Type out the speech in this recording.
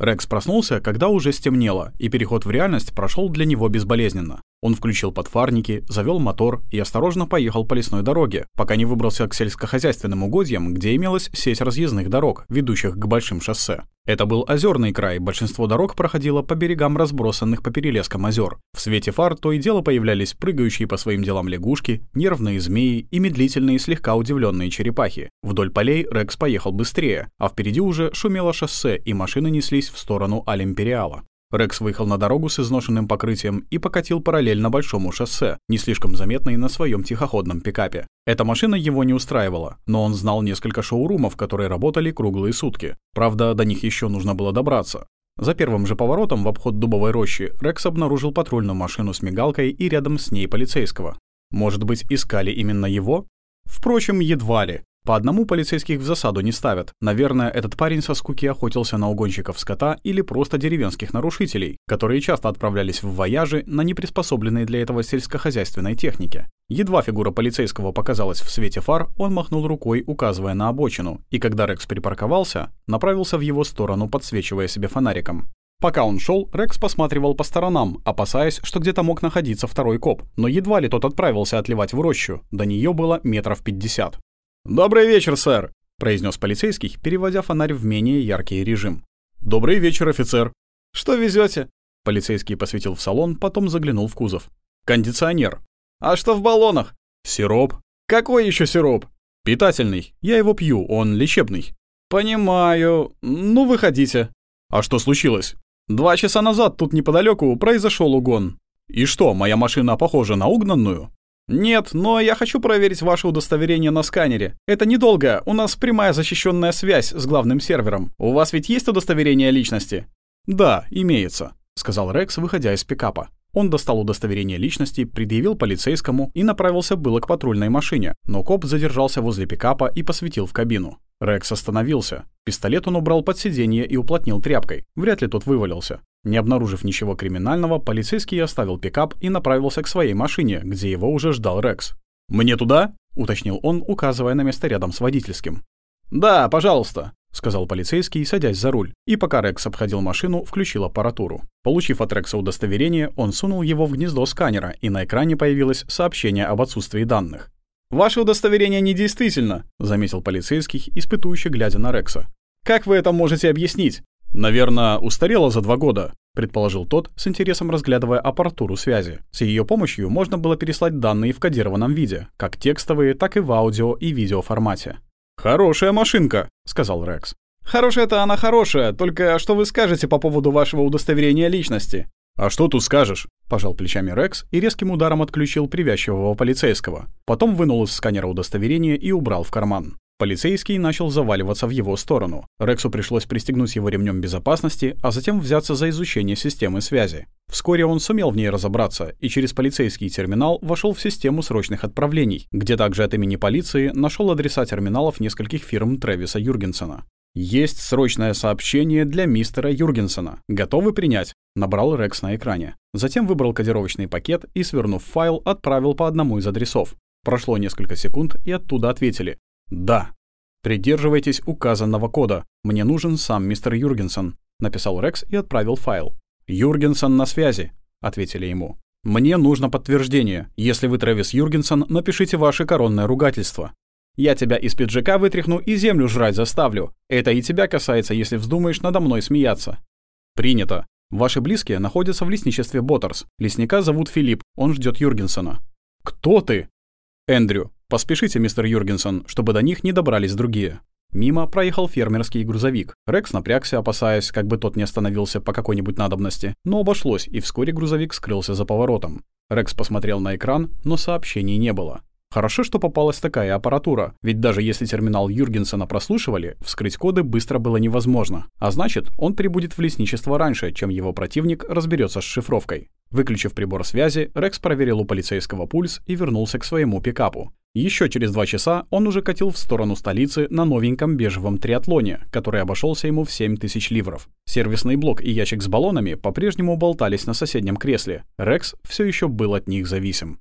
Рекс проснулся, когда уже стемнело, и переход в реальность прошел для него безболезненно. Он включил подфарники, завел мотор и осторожно поехал по лесной дороге, пока не выбрался к сельскохозяйственным угодьям, где имелась сеть разъездных дорог, ведущих к большим шоссе. Это был озерный край, большинство дорог проходило по берегам разбросанных по перелескам озер. В свете фар то и дело появлялись прыгающие по своим делам лягушки, нервные змеи и медлительные слегка удивленные черепахи. Вдоль полей Рекс поехал быстрее, а впереди уже шумело шоссе, и машины неслись в сторону Алимпериала. Рекс выехал на дорогу с изношенным покрытием и покатил параллельно большому шоссе, не слишком заметный на своем тихоходном пикапе. Эта машина его не устраивала, но он знал несколько шоурумов, которые работали круглые сутки. Правда, до них еще нужно было добраться. За первым же поворотом в обход дубовой рощи Рекс обнаружил патрульную машину с мигалкой и рядом с ней полицейского. Может быть, искали именно его? Впрочем, едва ли. По одному полицейских в засаду не ставят. Наверное, этот парень со скуки охотился на угонщиков скота или просто деревенских нарушителей, которые часто отправлялись в вояжи на неприспособленной для этого сельскохозяйственной технике. Едва фигура полицейского показалась в свете фар, он махнул рукой, указывая на обочину, и когда Рекс припарковался, направился в его сторону, подсвечивая себе фонариком. Пока он шел, Рекс посматривал по сторонам, опасаясь, что где-то мог находиться второй коп, но едва ли тот отправился отливать в рощу, до нее было метров пятьдесят. «Добрый вечер, сэр», — произнес полицейский, переводя фонарь в менее яркий режим. «Добрый вечер, офицер». «Что везете? Полицейский посветил в салон, потом заглянул в кузов. «Кондиционер». «А что в баллонах?» «Сироп». «Какой еще сироп?» «Питательный. Я его пью, он лечебный». «Понимаю. Ну, выходите». «А что случилось?» «Два часа назад тут неподалеку произошел угон». «И что, моя машина похожа на угнанную?» «Нет, но я хочу проверить ваше удостоверение на сканере. Это недолго, у нас прямая защищенная связь с главным сервером. У вас ведь есть удостоверение личности?» «Да, имеется», — сказал Рекс, выходя из пикапа. Он достал удостоверение личности, предъявил полицейскому и направился было к патрульной машине, но коп задержался возле пикапа и посветил в кабину. Рекс остановился. Пистолет он убрал под сиденье и уплотнил тряпкой. Вряд ли тот вывалился. Не обнаружив ничего криминального, полицейский оставил пикап и направился к своей машине, где его уже ждал Рекс. «Мне туда?» — уточнил он, указывая на место рядом с водительским. «Да, пожалуйста», — сказал полицейский, садясь за руль, и пока Рекс обходил машину, включил аппаратуру. Получив от Рекса удостоверение, он сунул его в гнездо сканера, и на экране появилось сообщение об отсутствии данных. «Ваше удостоверение недействительно», — заметил полицейский, испытующий глядя на Рекса. «Как вы это можете объяснить?» «Наверное, устарело за два года», — предположил тот, с интересом разглядывая аппаратуру связи. С ее помощью можно было переслать данные в кодированном виде, как текстовые, так и в аудио и видео формате. «Хорошая машинка», — сказал Рекс. «Хорошая-то она хорошая, только что вы скажете по поводу вашего удостоверения личности?» «А что тут скажешь?» — пожал плечами Рекс и резким ударом отключил привязчивого полицейского. Потом вынул из сканера удостоверение и убрал в карман. Полицейский начал заваливаться в его сторону. Рексу пришлось пристегнуть его ремнем безопасности, а затем взяться за изучение системы связи. Вскоре он сумел в ней разобраться и через полицейский терминал вошел в систему срочных отправлений, где также от имени полиции нашел адреса терминалов нескольких фирм Трэвиса Юргенсона. «Есть срочное сообщение для мистера Юргенсона. Готовы принять?» — набрал Рекс на экране. Затем выбрал кодировочный пакет и, свернув файл, отправил по одному из адресов. Прошло несколько секунд, и оттуда ответили. «Да». «Придерживайтесь указанного кода. Мне нужен сам мистер Юргенсон», — написал Рекс и отправил файл. «Юргенсон на связи», — ответили ему. «Мне нужно подтверждение. Если вы Трэвис Юргенсон, напишите ваше коронное ругательство. Я тебя из пиджака вытряхну и землю жрать заставлю. Это и тебя касается, если вздумаешь надо мной смеяться». «Принято. Ваши близкие находятся в лесничестве Боттерс. Лесника зовут Филипп, он ждет Юргенсона». «Кто ты?» «Эндрю. «Поспешите, мистер Юргенсон, чтобы до них не добрались другие». Мимо проехал фермерский грузовик. Рекс напрягся, опасаясь, как бы тот не остановился по какой-нибудь надобности, но обошлось, и вскоре грузовик скрылся за поворотом. Рекс посмотрел на экран, но сообщений не было. Хорошо, что попалась такая аппаратура, ведь даже если терминал Юргенсона прослушивали, вскрыть коды быстро было невозможно. А значит, он прибудет в лесничество раньше, чем его противник разберется с шифровкой. Выключив прибор связи, Рекс проверил у полицейского пульс и вернулся к своему пикапу. Еще через два часа он уже катил в сторону столицы на новеньком бежевом триатлоне, который обошелся ему в 7 тысяч ливров. Сервисный блок и ящик с баллонами по-прежнему болтались на соседнем кресле. Рекс все еще был от них зависим.